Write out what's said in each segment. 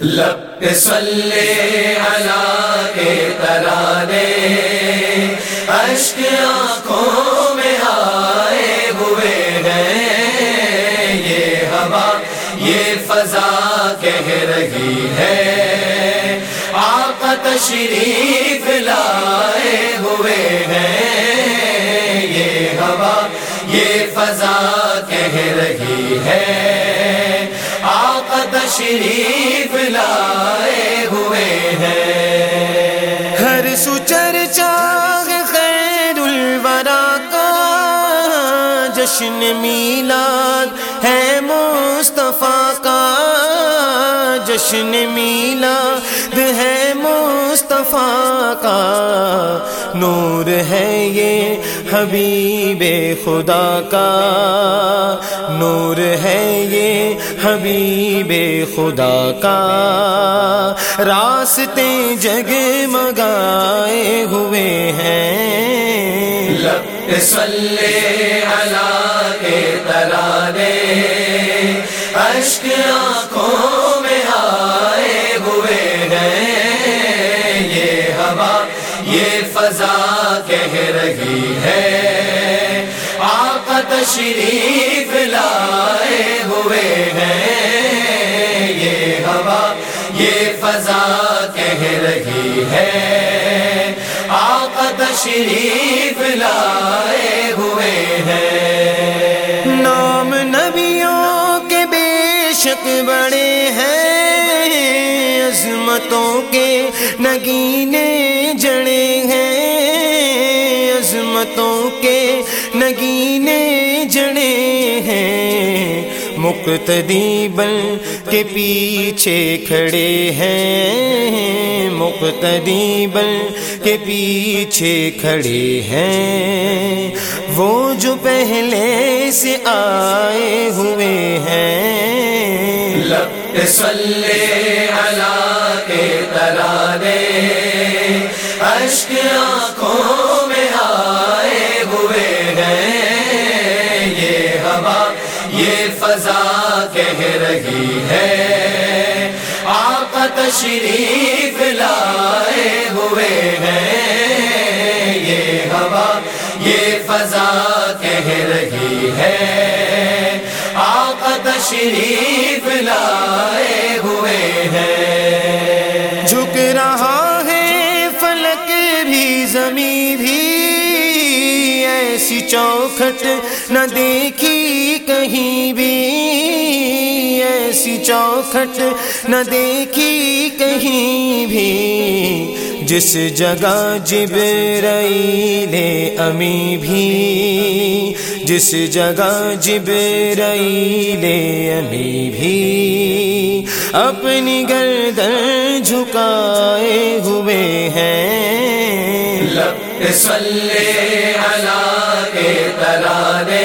لب سلے اللہ کے ترانے اشک آنکھوں میں آئے ہوئے ہیں۔ یہ ہوا، یہ فضا کہہ رہی ہے۔ آپ تشریف لائے ہوئے ہیں۔ یہ ہوا، یہ فضا کہہ رہی ہے۔ آپ تشریف لائے ہوئے ہیں۔ ہر سچر چاغ خیر الورا کا جشن میلاد ہے مصطفیٰ کا جشن میلاد ہے مصطفیٰ کا نور ہے یہ حبیب خدا کا۔ نور ہے یہ حبیب خدا کا۔ راستے جگ مگائے ہوئے ہیں۔ لب سلے اللہ کے ترانے اشک آنکھوں تشریف لائے ہوئے ہیں۔ یہ ہوا، یہ فضا کہہ رہی ہے۔ آپ تشریف لائے ہوئے ہیں۔ نام نبیوں کے بے شک بڑے ہیں۔ عظمتوں کے نگینے جڑے ہیں۔ عظمتوں کے نگینے جڑے ہیں مقتدی بن کے پیچھے کھڑے ہیں۔ مقتدی بن کے پیچھے کھڑے ہیں۔ وہ جو پہلے سے آئے ہوئے ہیں۔ لب سلے اللہ کے ترانے اشک آنکھوں تشریف لائے ہوئے ہیں۔ یہ ہوا، یہ فضا کہہ رہی ہے۔ آپ تشریف لائے ہوئے ہیں۔ جھک رہا ہے، فلک بھی، زمین بھی۔ ایسی چوکھٹ نہ دیکھی کہیں بھی۔ ایسی چوکھٹ نہ دیکھی کہیں بھی، جس جگہ جبرائیل امی بھی جس جگہ جبرائیل امی بھی اپنی گردن جھکائے ہوئے ہیں۔ لب سلے اللہ کے ترانے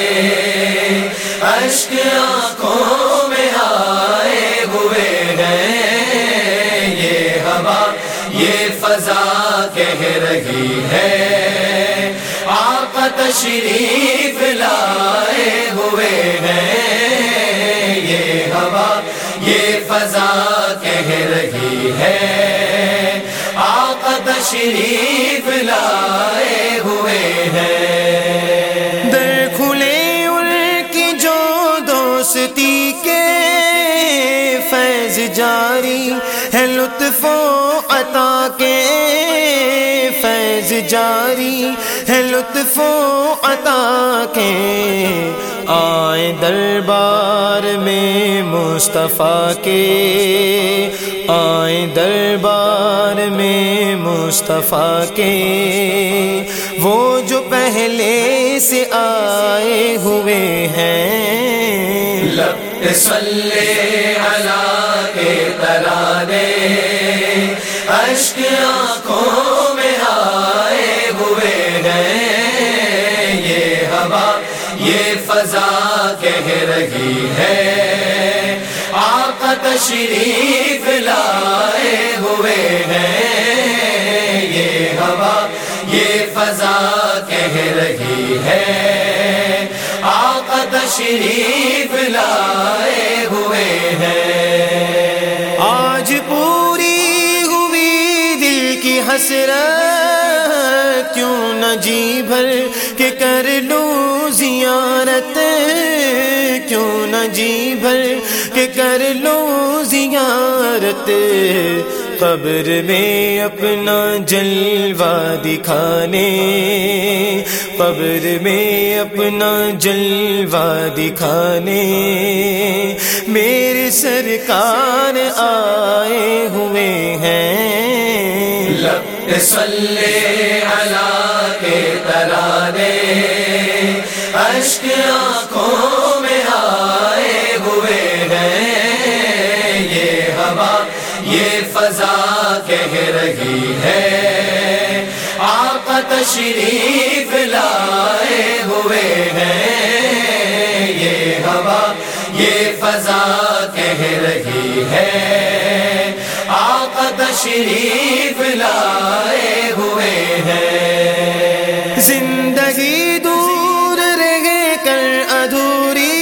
اشک آنکھوں فضا کہہ رہی ہے۔ آپ تشریف لائے ہوئے ہیں۔ یہ ہوا، یہ فضا کہہ رہی ہے۔ آپ تشریف لائے ہوئے ہیں۔ جاری ہے لطف و عطا کے فیض جاری ہے لطف و عطا کے آئے دربار میں مصطفیٰ کے آئے دربار میں مصطفیٰ کے وہ جو پہلے سے آئے ہوئے ہیں۔ لب سلے اللہ کے ترانے اشک آنکھوں میں آئے ہوئے ہیں۔ یہ ہوا، یہ فضا کہہ رہی ہے۔ آپ تشریف لائے ہوئے ہیں۔ یہ ہوا، یہ فضا کہہ رہی ہے۔ آپ تشریف لائے جی بھر کے کر لوں زیارت۔ کیوں نہ جی بھر کے کر لوں زیارت؟ قبر میں اپنا جلوہ دکھانے۔ قبر میں اپنا جلوہ دکھانے۔ میرے سرکار آئے ہوئے ہیں۔ سلے اللہ کے ترانے اشک آنکھوں کہہ رہی ہے۔ آپ تشریف لائے ہوئے ہیں۔ یہ ہوا، یہ فضا کہہ رہی ہے۔ آپ تشریف لائے ہوئے ہیں۔ زندگی دور رہ کر ادھوری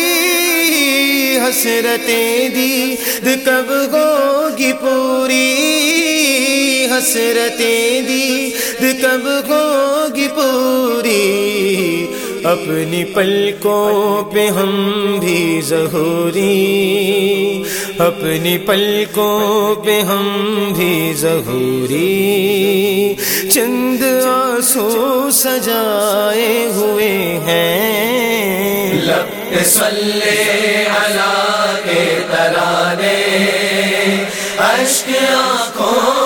حسرتیں دی کب ہوگی پوری۔ حسرتیں دی کب ہوگی پوری۔ اپنی پلکوں پہ ہم بھی ظہوری۔ اپنی پلکوں پہ ہم بھی ظہوری۔ چند آسو سجائے ہوئے ہیں۔ لب سلے اللہ کے ترانے اشک آنکھوں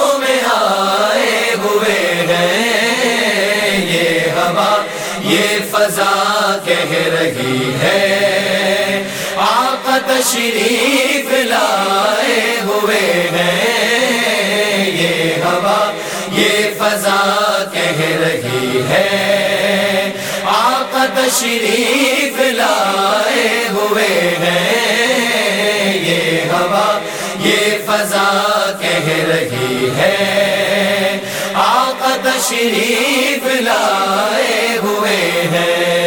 یہ فضا کہہ رہی ہے۔ آپ تشریف لائے ہوئے ہیں۔ یہ ہوا، یہ فضا کہہ رہی ہے۔ آپ تشریف لائے ہوئے ہیں۔ یہ ہوا، یہ فضا کہہ رہی ہے۔ تشریف لائے ہوئے ہیں۔